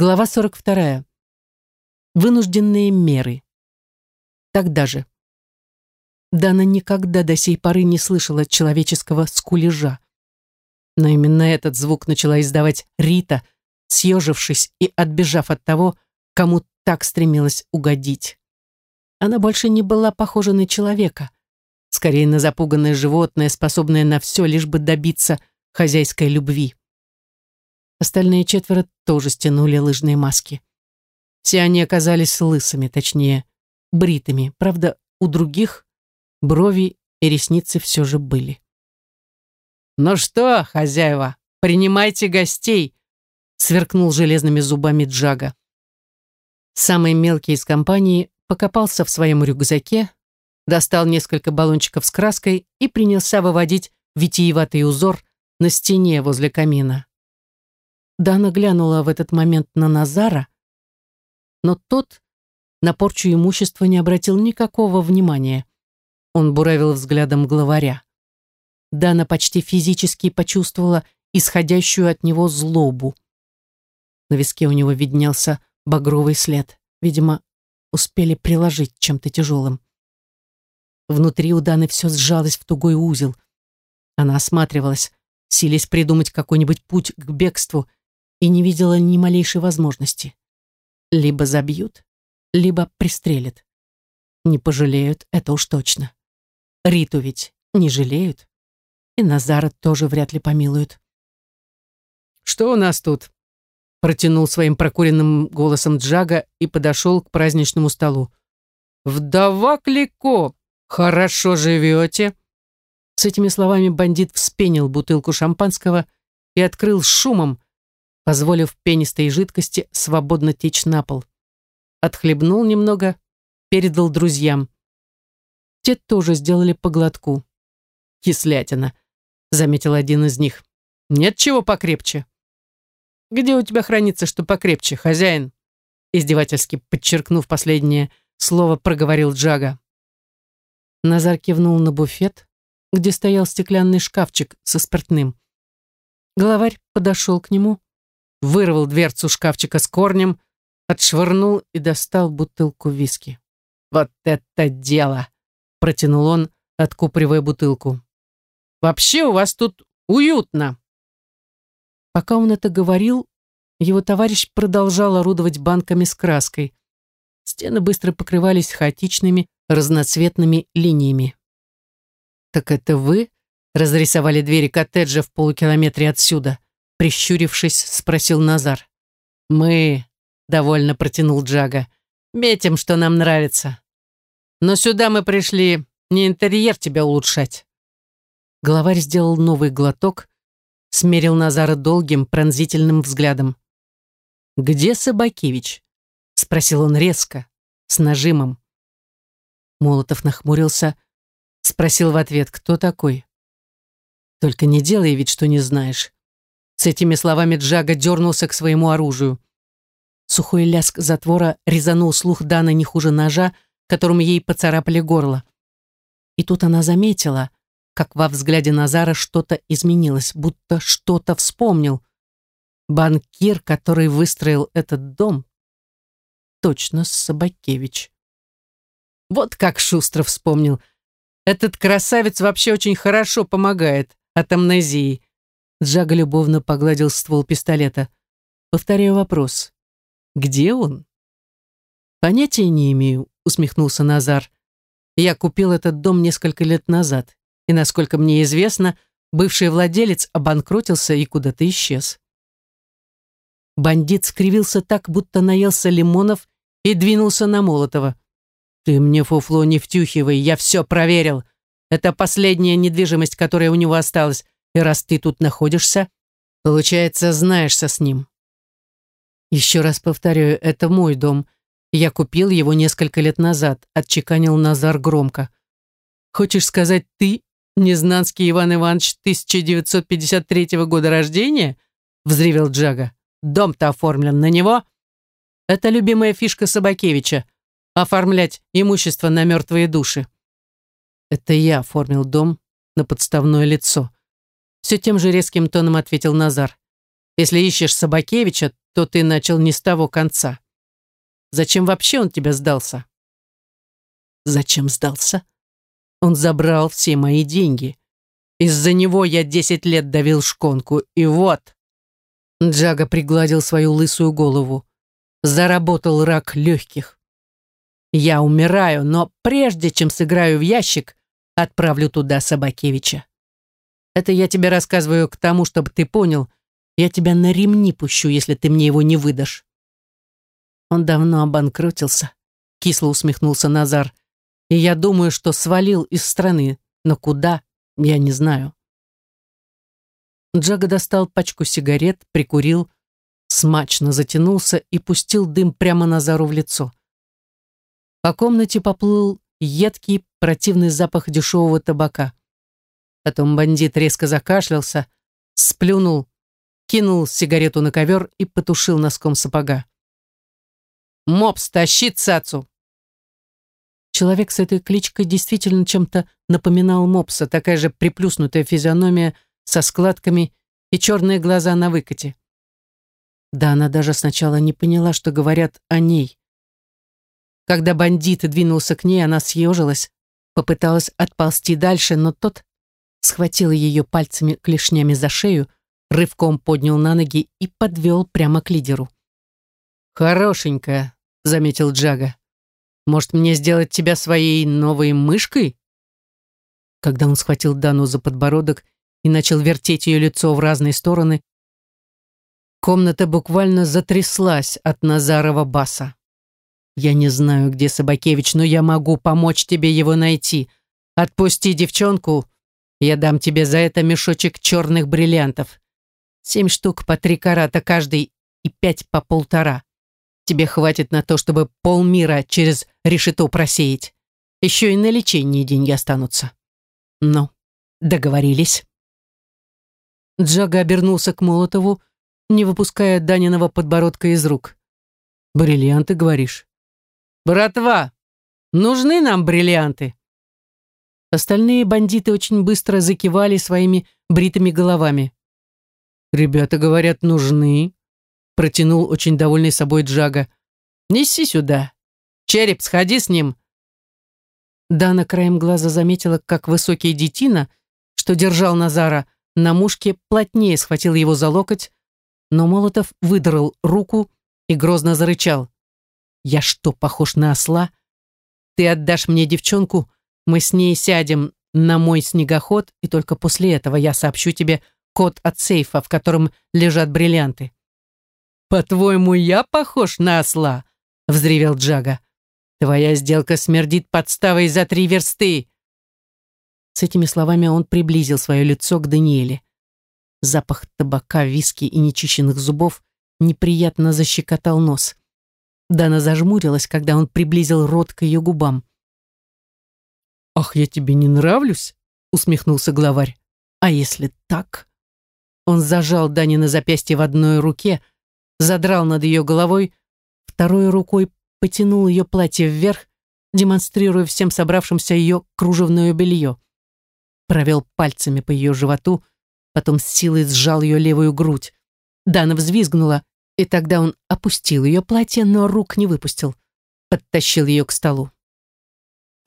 Глава 42. Вынужденные меры. Тогда же. Дана никогда до сей поры не слышала человеческого скулежа. Но именно этот звук начала издавать Рита, съежившись и отбежав от того, кому так стремилась угодить. Она больше не была похожа на человека, скорее на запуганное животное, способное на все, лишь бы добиться хозяйской любви. Остальные четверо тоже стянули лыжные маски. Все они оказались лысыми, точнее, бритыми. Правда, у других брови и ресницы все же были. «Ну что, хозяева, принимайте гостей!» сверкнул железными зубами Джага. Самый мелкий из компании покопался в своем рюкзаке, достал несколько баллончиков с краской и принялся выводить витиеватый узор на стене возле камина. Дана глянула в этот момент на Назара, но тот на порчу имущества не обратил никакого внимания. Он буравил взглядом главаря. Дана почти физически почувствовала исходящую от него злобу. На виске у него виднелся багровый след. Видимо, успели приложить чем-то тяжелым. Внутри у Даны все сжалось в тугой узел. Она осматривалась, силясь придумать какой-нибудь путь к бегству, и не видела ни малейшей возможности. Либо забьют, либо пристрелят. Не пожалеют, это уж точно. Риту ведь не жалеют. И Назара тоже вряд ли помилуют. «Что у нас тут?» Протянул своим прокуренным голосом Джага и подошел к праздничному столу. «Вдова Клико, хорошо живете?» С этими словами бандит вспенил бутылку шампанского и открыл шумом, позволив пенистой жидкости свободно течь на пол. Отхлебнул немного, передал друзьям. Те тоже сделали по глотку. «Кислятина», — заметил один из них. «Нет чего покрепче?» «Где у тебя хранится что покрепче, хозяин?» Издевательски подчеркнув последнее слово, проговорил Джага. Назар кивнул на буфет, где стоял стеклянный шкафчик со спиртным. Главарь подошел к нему, вырвал дверцу шкафчика с корнем, отшвырнул и достал бутылку виски. «Вот это дело!» — протянул он, откупривая бутылку. «Вообще у вас тут уютно!» Пока он это говорил, его товарищ продолжал орудовать банками с краской. Стены быстро покрывались хаотичными, разноцветными линиями. «Так это вы разрисовали двери коттеджа в полукилометре отсюда?» Прищурившись, спросил Назар. «Мы», — довольно протянул Джага, — «метим, что нам нравится. Но сюда мы пришли не интерьер тебя улучшать». Главарь сделал новый глоток, смерил Назара долгим пронзительным взглядом. «Где Собакевич?» — спросил он резко, с нажимом. Молотов нахмурился, спросил в ответ, кто такой. «Только не делай вид, что не знаешь». С этими словами Джага дернулся к своему оружию. Сухой ляск затвора резанул слух Даны не хуже ножа, которым ей поцарапали горло. И тут она заметила, как во взгляде Назара что-то изменилось, будто что-то вспомнил. Банкир, который выстроил этот дом, точно Собакевич. Вот как шустро вспомнил. Этот красавец вообще очень хорошо помогает от амнезии. Джага любовно погладил ствол пистолета. Повторяю вопрос. Где он? Понятия не имею, усмехнулся Назар. Я купил этот дом несколько лет назад и, насколько мне известно, бывший владелец обанкротился и куда-то исчез. Бандит скривился так, будто наелся лимонов и двинулся на Молотова. «Ты мне фуфло не втюхивай, я все проверил. Это последняя недвижимость, которая у него осталась, и раз ты тут находишься, получается, знаешься с ним». «Еще раз повторяю, это мой дом. Я купил его несколько лет назад», — отчеканил Назар громко. «Хочешь сказать, ты Незнанский Иван Иванович 1953 года рождения?» — взревел Джага. «Дом-то оформлен на него?» «Это любимая фишка Собакевича — оформлять имущество на мертвые души». «Это я оформил дом на подставное лицо», — все тем же резким тоном ответил Назар. Если ищешь Собакевича, то ты начал не с того конца. Зачем вообще он тебя сдался? Зачем сдался? Он забрал все мои деньги. Из-за него я десять лет давил шконку, и вот. Джага пригладил свою лысую голову. Заработал рак легких. Я умираю, но прежде чем сыграю в ящик, отправлю туда Собакевича. Это я тебе рассказываю к тому, чтобы ты понял, я тебя на ремни пущу, если ты мне его не выдашь. Он давно обанкротился, кисло усмехнулся Назар. И я думаю, что свалил из страны, но куда, я не знаю. Джага достал пачку сигарет, прикурил, смачно затянулся и пустил дым прямо Назару в лицо. По комнате поплыл едкий, противный запах дешевого табака. Потом бандит резко закашлялся, сплюнул, кинул сигарету на ковер и потушил носком сапога. «Мопс, тащи цацу!» Человек с этой кличкой действительно чем-то напоминал мопса, такая же приплюснутая физиономия со складками и черные глаза на выкате. Да, она даже сначала не поняла, что говорят о ней. Когда бандит двинулся к ней, она съежилась, попыталась отползти дальше, но тот схватил ее пальцами клешнями за шею, рывком поднял на ноги и подвел прямо к лидеру. «Хорошенькая», — заметил Джага. «Может, мне сделать тебя своей новой мышкой?» Когда он схватил Дану за подбородок и начал вертеть ее лицо в разные стороны, комната буквально затряслась от Назарова баса. «Я не знаю, где Собакевич, но я могу помочь тебе его найти. Отпусти девчонку, я дам тебе за это мешочек черных бриллиантов. Семь штук по три карата каждый и пять по полтора. Тебе хватит на то, чтобы полмира через решето просеять. Еще и на лечение деньги останутся. Ну, договорились. Джага обернулся к Молотову, не выпуская Даниного подбородка из рук. «Бриллианты, говоришь?» «Братва, нужны нам бриллианты?» Остальные бандиты очень быстро закивали своими бритыми головами. «Ребята, говорят, нужны», — протянул очень довольный собой Джага. «Неси сюда. Череп, сходи с ним». Дана краем глаза заметила, как высокий детина, что держал Назара, на мушке плотнее схватил его за локоть, но Молотов выдрал руку и грозно зарычал. «Я что, похож на осла? Ты отдашь мне девчонку, мы с ней сядем на мой снегоход, и только после этого я сообщу тебе код от сейфа, в котором лежат бриллианты». «По-твоему, я похож на осла?» — взревел Джага. «Твоя сделка смердит подставой за три версты!» С этими словами он приблизил свое лицо к Даниэле. Запах табака, виски и нечищенных зубов неприятно защекотал нос. Дана зажмурилась, когда он приблизил рот к ее губам. «Ах, я тебе не нравлюсь?» — усмехнулся главарь. «А если так?» Он зажал Дани на запястье в одной руке, задрал над ее головой, второй рукой потянул ее платье вверх, демонстрируя всем собравшимся ее кружевное белье. Провел пальцами по ее животу, потом с силой сжал ее левую грудь. Дана взвизгнула, и тогда он опустил ее платье, но рук не выпустил. Подтащил ее к столу.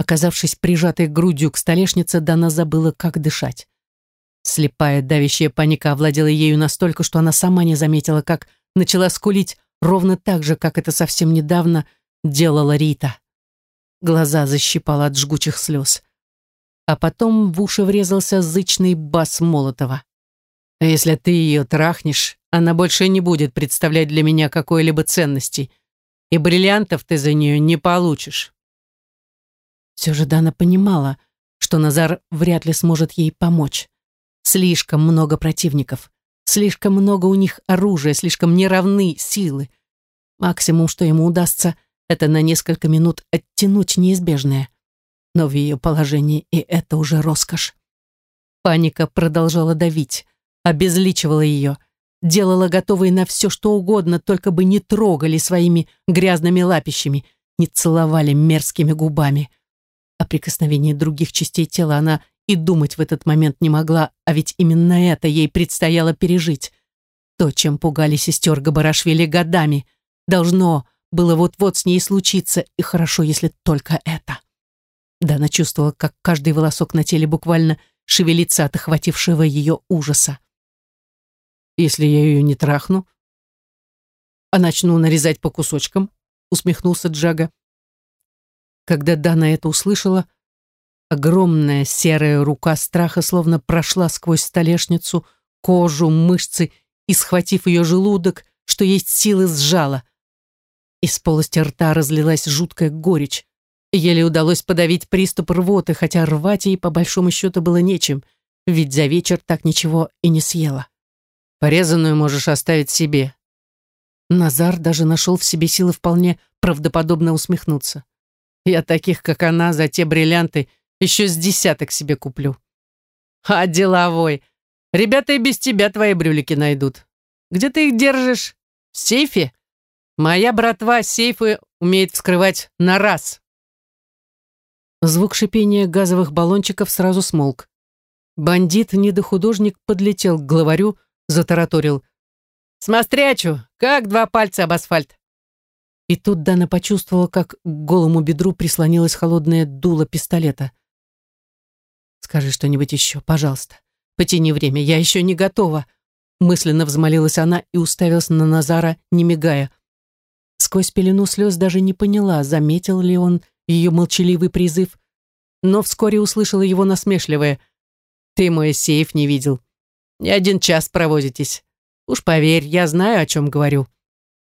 Оказавшись прижатой грудью к столешнице, Дана забыла, как дышать. Слепая, давящая паника овладела ею настолько, что она сама не заметила, как начала скулить ровно так же, как это совсем недавно делала Рита. Глаза защипала от жгучих слез. А потом в уши врезался зычный бас Молотова. «Если ты ее трахнешь, она больше не будет представлять для меня какой-либо ценности, и бриллиантов ты за нее не получишь». Все же Дана понимала, что Назар вряд ли сможет ей помочь. Слишком много противников, слишком много у них оружия, слишком неравны силы. Максимум, что ему удастся, это на несколько минут оттянуть неизбежное. Но в ее положении и это уже роскошь. Паника продолжала давить, обезличивала ее, делала готовой на все, что угодно, только бы не трогали своими грязными лапищами, не целовали мерзкими губами. О прикосновении других частей тела она и думать в этот момент не могла, а ведь именно это ей предстояло пережить. То, чем пугали сестер Габарашвили годами, должно было вот-вот с ней случиться, и хорошо, если только это. Дана чувствовала, как каждый волосок на теле буквально шевелится от охватившего ее ужаса. «Если я ее не трахну, а начну нарезать по кусочкам», усмехнулся Джага. Когда Дана это услышала, огромная серая рука страха словно прошла сквозь столешницу, кожу, мышцы и, схватив ее желудок, что есть силы, сжала. Из полости рта разлилась жуткая горечь. Еле удалось подавить приступ рвоты, хотя рвать ей по большому счету было нечем, ведь за вечер так ничего и не съела. Порезанную можешь оставить себе. Назар даже нашел в себе силы вполне правдоподобно усмехнуться. Я таких, как она, за те бриллианты еще с десяток себе куплю. А деловой. Ребята и без тебя твои брюлики найдут. Где ты их держишь? В сейфе? Моя братва сейфы умеет вскрывать на раз. Звук шипения газовых баллончиков сразу смолк. Бандит-недохудожник подлетел к главарю, затараторил. «Смотрячу, как два пальца об асфальт. И тут Дана почувствовала, как к голому бедру прислонилась холодное дуло пистолета. «Скажи что-нибудь еще, пожалуйста. Потяни время, я еще не готова», мысленно взмолилась она и уставилась на Назара, не мигая. Сквозь пелену слез даже не поняла, заметил ли он ее молчаливый призыв, но вскоре услышала его насмешливое «Ты мой сейф не видел. Не один час провозитесь. Уж поверь, я знаю, о чем говорю».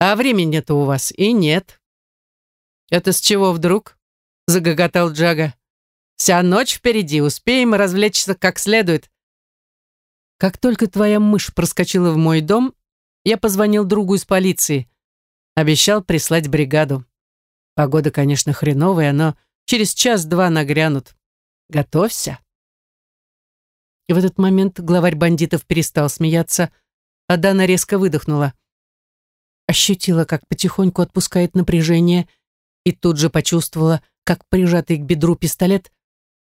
А времени-то у вас и нет. Это с чего вдруг? Загоготал Джага. Вся ночь впереди, успеем развлечься как следует. Как только твоя мышь проскочила в мой дом, я позвонил другу из полиции. Обещал прислать бригаду. Погода, конечно, хреновая, но через час-два нагрянут. Готовься. И в этот момент главарь бандитов перестал смеяться, а Дана резко выдохнула ощутила, как потихоньку отпускает напряжение, и тут же почувствовала, как прижатый к бедру пистолет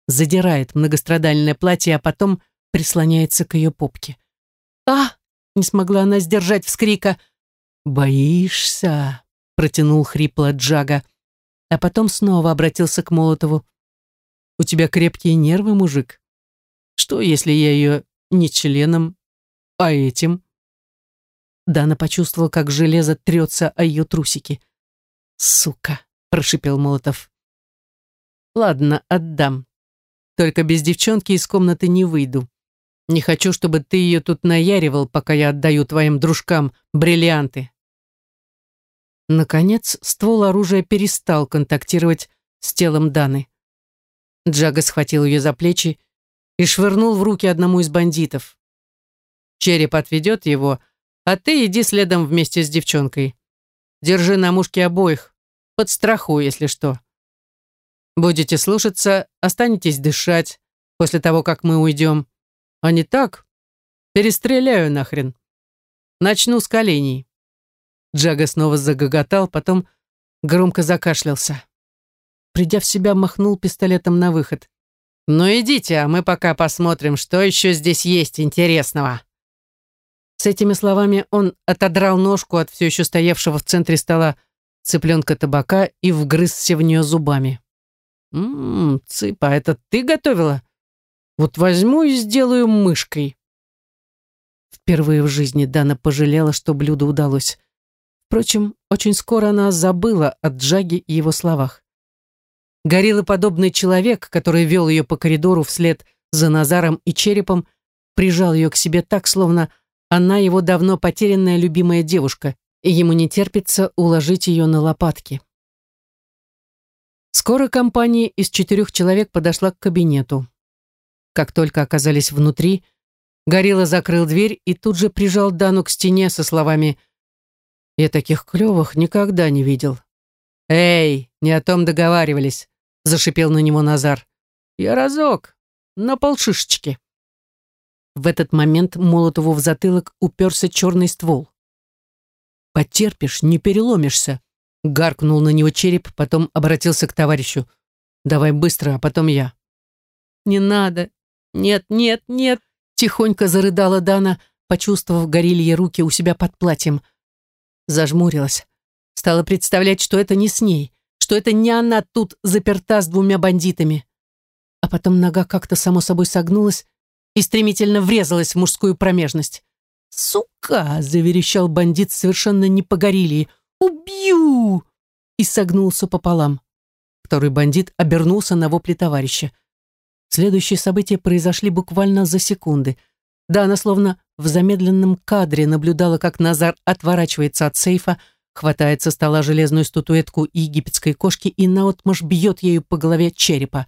задирает многострадальное платье, а потом прислоняется к ее попке. «А!» — не смогла она сдержать вскрика. «Боишься?» — протянул хрипло Джага, а потом снова обратился к Молотову. «У тебя крепкие нервы, мужик. Что, если я ее не членом, а этим?» Дана почувствовала, как железо трется о ее трусики. «Сука!» — прошипел Молотов. «Ладно, отдам. Только без девчонки из комнаты не выйду. Не хочу, чтобы ты ее тут наяривал, пока я отдаю твоим дружкам бриллианты». Наконец, ствол оружия перестал контактировать с телом Даны. Джага схватил ее за плечи и швырнул в руки одному из бандитов. Череп отведет его, а ты иди следом вместе с девчонкой. Держи на мушке обоих, под страху, если что. Будете слушаться, останетесь дышать после того, как мы уйдем. А не так, перестреляю нахрен. Начну с коленей. Джага снова загоготал, потом громко закашлялся. Придя в себя, махнул пистолетом на выход. «Ну идите, а мы пока посмотрим, что еще здесь есть интересного». Этими словами он отодрал ножку от все еще стоявшего в центре стола цыпленка табака и вгрызся в нее зубами. «Ммм, цыпа, это ты готовила? Вот возьму и сделаю мышкой». Впервые в жизни Дана пожалела, что блюдо удалось. Впрочем, очень скоро она забыла о Джаге и его словах. Гориллоподобный человек, который вел ее по коридору вслед за Назаром и черепом, прижал ее к себе так, словно она его давно потерянная любимая девушка, и ему не терпится уложить ее на лопатки. Скоро компания из четырех человек подошла к кабинету. Как только оказались внутри, Горилла закрыл дверь и тут же прижал Дану к стене со словами «Я таких клевых никогда не видел». «Эй, не о том договаривались», — зашипел на него Назар. «Я разок, на полшишечки». В этот момент Молотову в затылок уперся черный ствол. «Потерпишь, не переломишься», — гаркнул на него череп, потом обратился к товарищу. «Давай быстро, а потом я». «Не надо! Нет, нет, нет!» — тихонько зарыдала Дана, почувствовав горилье руки у себя под платьем. Зажмурилась. Стала представлять, что это не с ней, что это не она тут заперта с двумя бандитами. А потом нога как-то само собой согнулась и стремительно врезалась в мужскую промежность. «Сука!» — заверещал бандит совершенно не по горилье. «Убью!» и согнулся пополам. Второй бандит обернулся на вопли товарища. Следующие события произошли буквально за секунды. Да, она словно в замедленном кадре наблюдала, как Назар отворачивается от сейфа, хватает со стола железную статуэтку египетской кошки и наотмашь бьет ею по голове черепа.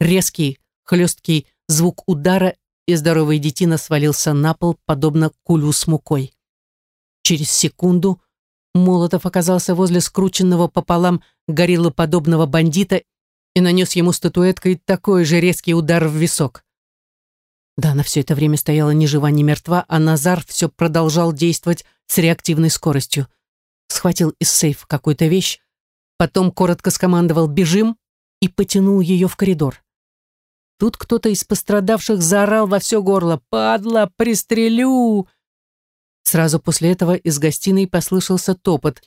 Резкий, хлесткий звук удара, и здоровый детина свалился на пол, подобно кулю с мукой. Через секунду Молотов оказался возле скрученного пополам гориллоподобного бандита и нанес ему статуэткой такой же резкий удар в висок. Дана все это время стояла ни жива, ни мертва, а Назар все продолжал действовать с реактивной скоростью. Схватил из сейфа какую-то вещь, потом коротко скомандовал «бежим» и потянул ее в коридор. Тут кто-то из пострадавших заорал во все горло «Падла, пристрелю!» Сразу после этого из гостиной послышался топот,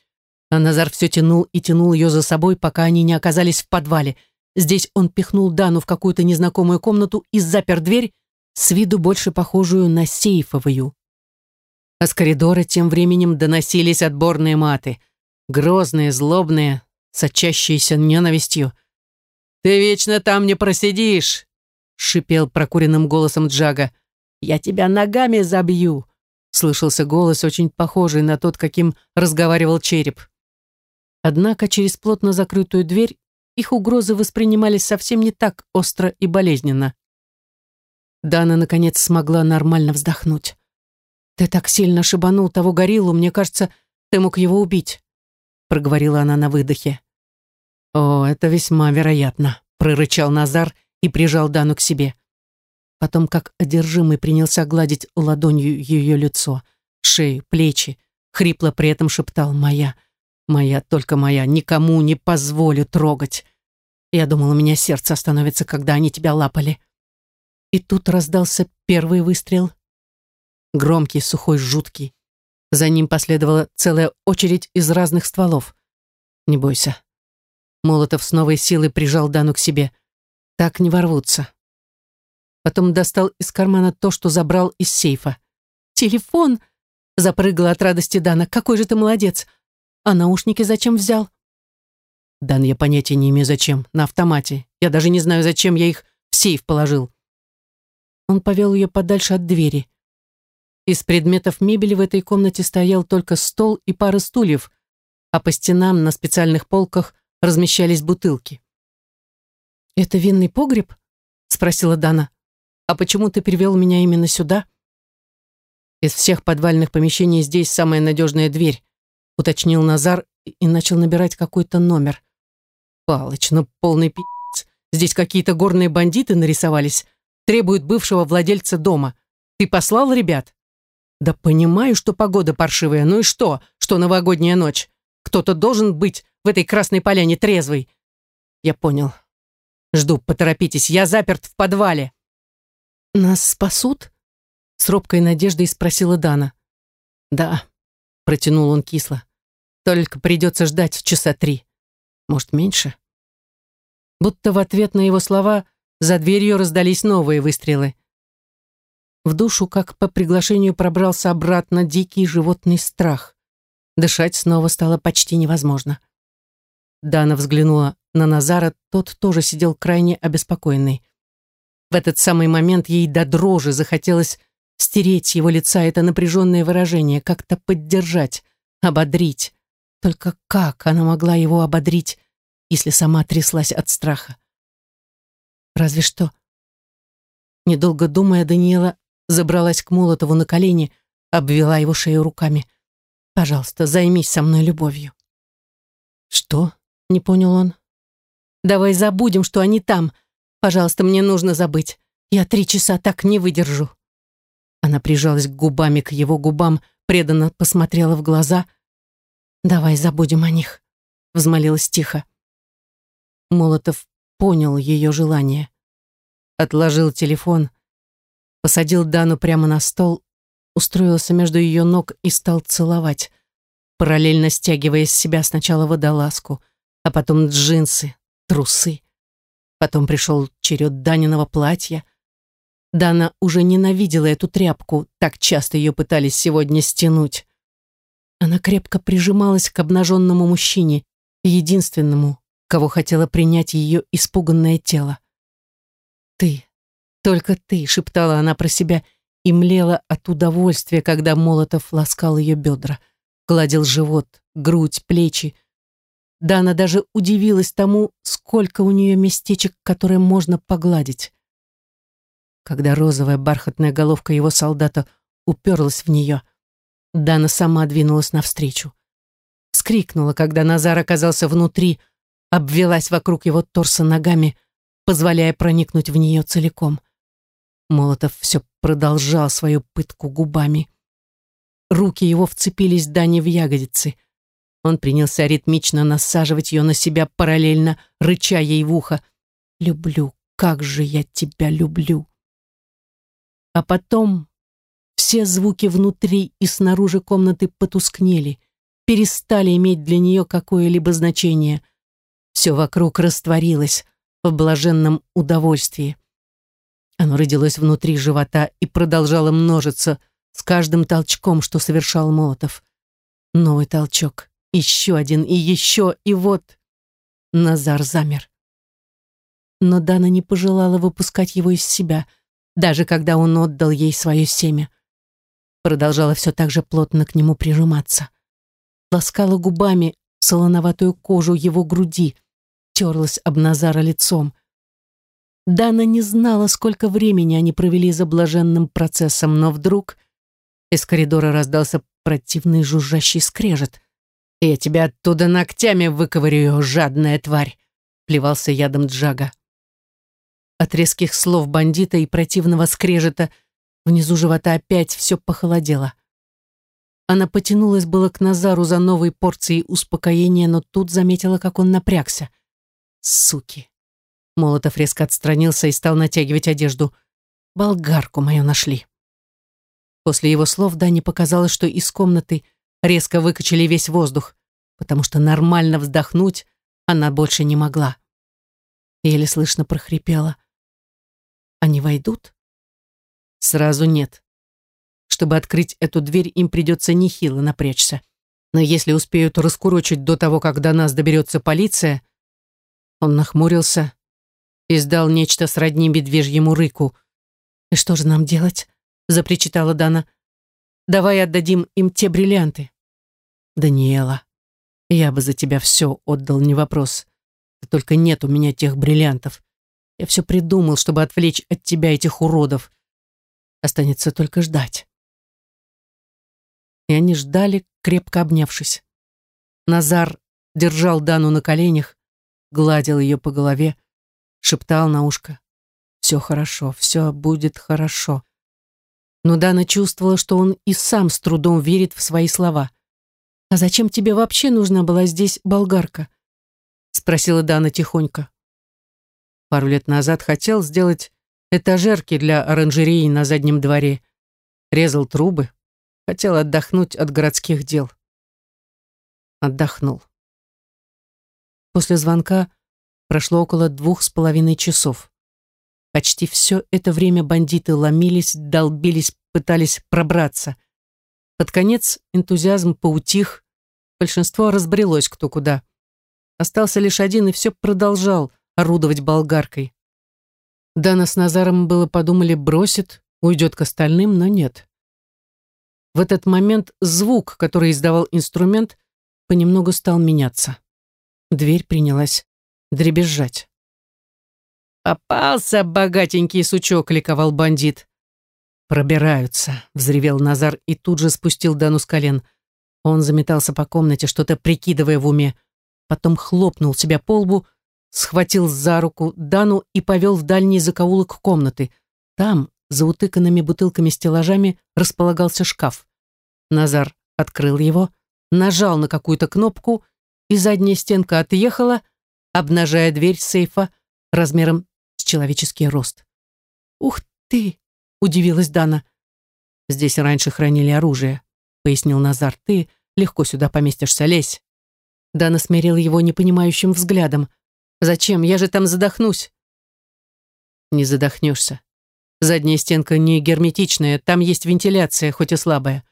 а Назар все тянул и тянул ее за собой, пока они не оказались в подвале. Здесь он пихнул Дану в какую-то незнакомую комнату и запер дверь, с виду больше похожую на сейфовую. А с коридора тем временем доносились отборные маты. Грозные, злобные, сочащиеся ненавистью. «Ты вечно там не просидишь!» — шипел прокуренным голосом Джага. «Я тебя ногами забью!» — слышался голос, очень похожий на тот, каким разговаривал череп. Однако через плотно закрытую дверь их угрозы воспринимались совсем не так остро и болезненно. Дана, наконец, смогла нормально вздохнуть. «Ты так сильно шибанул того гориллу, мне кажется, ты мог его убить», проговорила она на выдохе. «О, это весьма вероятно», прорычал Назар и прижал Дану к себе. Потом, как одержимый, принялся гладить ладонью ее лицо, шею, плечи, хрипло при этом шептал «Моя, моя, только моя, никому не позволю трогать». Я думал, у меня сердце остановится, когда они тебя лапали. И тут раздался первый выстрел. Громкий, сухой, жуткий. За ним последовала целая очередь из разных стволов. Не бойся. Молотов с новой силой прижал Дану к себе. Так не ворвутся. Потом достал из кармана то, что забрал из сейфа. «Телефон!» — запрыгала от радости Дана. «Какой же ты молодец! А наушники зачем взял?» «Дан, я понятия не имею, зачем. На автомате. Я даже не знаю, зачем я их в сейф положил. Он повел ее подальше от двери. Из предметов мебели в этой комнате стоял только стол и пара стульев, а по стенам на специальных полках размещались бутылки. «Это винный погреб?» — спросила Дана. «А почему ты привел меня именно сюда?» «Из всех подвальных помещений здесь самая надежная дверь», — уточнил Назар и начал набирать какой-то номер. «Палыч, ну полный пи***ц. Здесь какие-то горные бандиты нарисовались требует бывшего владельца дома. Ты послал ребят? Да понимаю, что погода паршивая. Ну и что, что новогодняя ночь? Кто-то должен быть в этой красной поляне трезвый. Я понял. Жду, поторопитесь. Я заперт в подвале. Нас спасут? С робкой надеждой спросила Дана. Да, протянул он кисло. Только придется ждать часа три. Может, меньше? Будто в ответ на его слова за дверью раздались новые выстрелы. В душу, как по приглашению, пробрался обратно дикий животный страх. Дышать снова стало почти невозможно. Дана взглянула на Назара, тот тоже сидел крайне обеспокоенный. В этот самый момент ей до дрожи захотелось стереть с его лица это напряженное выражение, как-то поддержать, ободрить. Только как она могла его ободрить, если сама тряслась от страха? Разве что. Недолго думая, Даниэла забралась к Молотову на колени, обвела его шею руками. «Пожалуйста, займись со мной любовью». «Что?» — не понял он. «Давай забудем, что они там. Пожалуйста, мне нужно забыть. Я три часа так не выдержу». Она прижалась губами к его губам, преданно посмотрела в глаза. «Давай забудем о них», — взмолилась тихо. Молотов понял ее желание. Отложил телефон, посадил Дану прямо на стол устроился между ее ног и стал целовать, параллельно стягивая с себя сначала водолазку, а потом джинсы, трусы. Потом пришел черед Даниного платья. Дана уже ненавидела эту тряпку, так часто ее пытались сегодня стянуть. Она крепко прижималась к обнаженному мужчине, единственному, кого хотела принять ее испуганное тело. «Ты, только ты», — шептала она про себя и млела от удовольствия, когда Молотов ласкал ее бедра, гладил живот, грудь, плечи. Дана даже удивилась тому, сколько у нее местечек, которые можно погладить. Когда розовая бархатная головка его солдата уперлась в нее, Дана сама двинулась навстречу. Скрикнула, когда Назар оказался внутри, обвелась вокруг его торса ногами, позволяя проникнуть в нее целиком. Молотов все продолжал свою пытку губами. Руки его вцепились Дане в ягодицы. Он принялся ритмично насаживать ее на себя параллельно, рыча ей в ухо. «Люблю, как же я тебя люблю!» А потом все звуки внутри и снаружи комнаты потускнели, перестали иметь для нее какое-либо значение — все вокруг растворилось в блаженном удовольствии. Оно родилось внутри живота и продолжало множиться с каждым толчком, что совершал Молотов. Новый толчок, еще один и еще, и вот... Назар замер. Но Дана не пожелала выпускать его из себя, даже когда он отдал ей свое семя. Продолжала все так же плотно к нему прижиматься. Ласкала губами солоноватую кожу его груди, терлась об Назара лицом. Дана не знала, сколько времени они провели за блаженным процессом, но вдруг из коридора раздался противный жужжащий скрежет. «Я тебя оттуда ногтями выковырю, жадная тварь!» плевался ядом Джага. От резких слов бандита и противного скрежета внизу живота опять все похолодело. Она потянулась было к Назару за новой порцией успокоения, но тут заметила, как он напрягся — Суки. Молотов резко отстранился и стал натягивать одежду. Болгарку мою нашли. После его слов Дане показалось, что из комнаты резко выкачали весь воздух, потому что нормально вздохнуть она больше не могла. Еле слышно прохрипела. «Они войдут?» «Сразу нет. Чтобы открыть эту дверь, им придется нехило напрячься. Но если успеют раскурочить до того, как до нас доберется полиция, он нахмурился, издал нечто сродни медвежьему рыку. «И что же нам делать?» — запричитала Дана. «Давай отдадим им те бриллианты». «Даниэла, я бы за тебя все отдал, не вопрос. Только нет у меня тех бриллиантов. Я все придумал, чтобы отвлечь от тебя этих уродов. Останется только ждать». И они ждали, крепко обнявшись. Назар держал Дану на коленях, гладил ее по голове, шептал на ушко. «Все хорошо, все будет хорошо». Но Дана чувствовала, что он и сам с трудом верит в свои слова. «А зачем тебе вообще нужна была здесь болгарка?» спросила Дана тихонько. Пару лет назад хотел сделать этажерки для оранжереи на заднем дворе. Резал трубы, хотел отдохнуть от городских дел. Отдохнул. После звонка прошло около двух с половиной часов. Почти все это время бандиты ломились, долбились, пытались пробраться. Под конец энтузиазм поутих, большинство разбрелось кто куда. Остался лишь один и все продолжал орудовать болгаркой. Дана с Назаром было подумали бросит, уйдет к остальным, но нет. В этот момент звук, который издавал инструмент, понемногу стал меняться. Дверь принялась дребезжать. «Попался, богатенький сучок!» — ликовал бандит. «Пробираются!» — взревел Назар и тут же спустил Дану с колен. Он заметался по комнате, что-то прикидывая в уме. Потом хлопнул себя по лбу, схватил за руку Дану и повел в дальний закоулок комнаты. Там, за утыканными бутылками-стеллажами, располагался шкаф. Назар открыл его, нажал на какую-то кнопку, и задняя стенка отъехала, обнажая дверь сейфа размером с человеческий рост. «Ух ты!» — удивилась Дана. Здесь раньше хранили оружие, пояснил Назар. Ты легко сюда поместишься, лезь. Дана смирил его непонимающим взглядом. Зачем? Я же там задохнусь. Не задохнешься. Задняя стенка не герметичная, там есть вентиляция, хоть и слабая.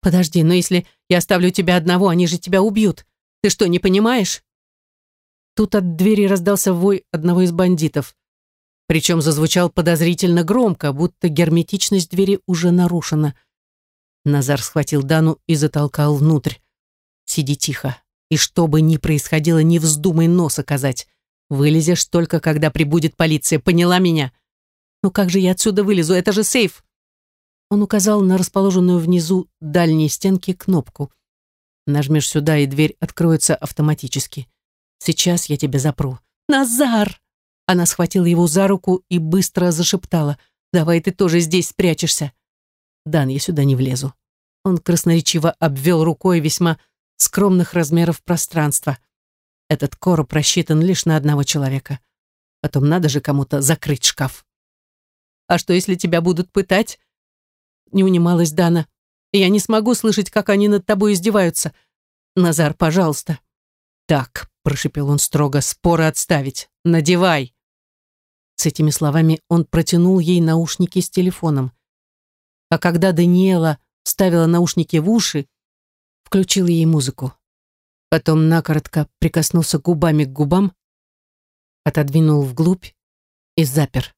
Подожди, но если я оставлю тебя одного, они же тебя убьют. Ты что, не понимаешь? Тут от двери раздался вой одного из бандитов. Причем зазвучал подозрительно громко, будто герметичность двери уже нарушена. Назар схватил Дану и затолкал внутрь. «Сиди тихо, и что бы ни происходило, не вздумай нос оказать. Вылезешь только, когда прибудет полиция, поняла меня? Ну как же я отсюда вылезу, это же сейф!» Он указал на расположенную внизу дальней стенки кнопку. Нажмешь сюда, и дверь откроется автоматически. Сейчас я тебя запру. «Назар!» Она схватила его за руку и быстро зашептала. «Давай ты тоже здесь спрячешься». «Дан, я сюда не влезу». Он красноречиво обвел рукой весьма скромных размеров пространства. Этот короб рассчитан лишь на одного человека. Потом надо же кому-то закрыть шкаф. «А что, если тебя будут пытать?» Не унималась Дана. «Я не смогу слышать, как они над тобой издеваются. Назар, пожалуйста». «Так», — прошипел он строго, — «споры отставить. Надевай». С этими словами он протянул ей наушники с телефоном. А когда Даниэла ставила наушники в уши, включил ей музыку. Потом накоротко прикоснулся губами к губам, отодвинул вглубь и запер.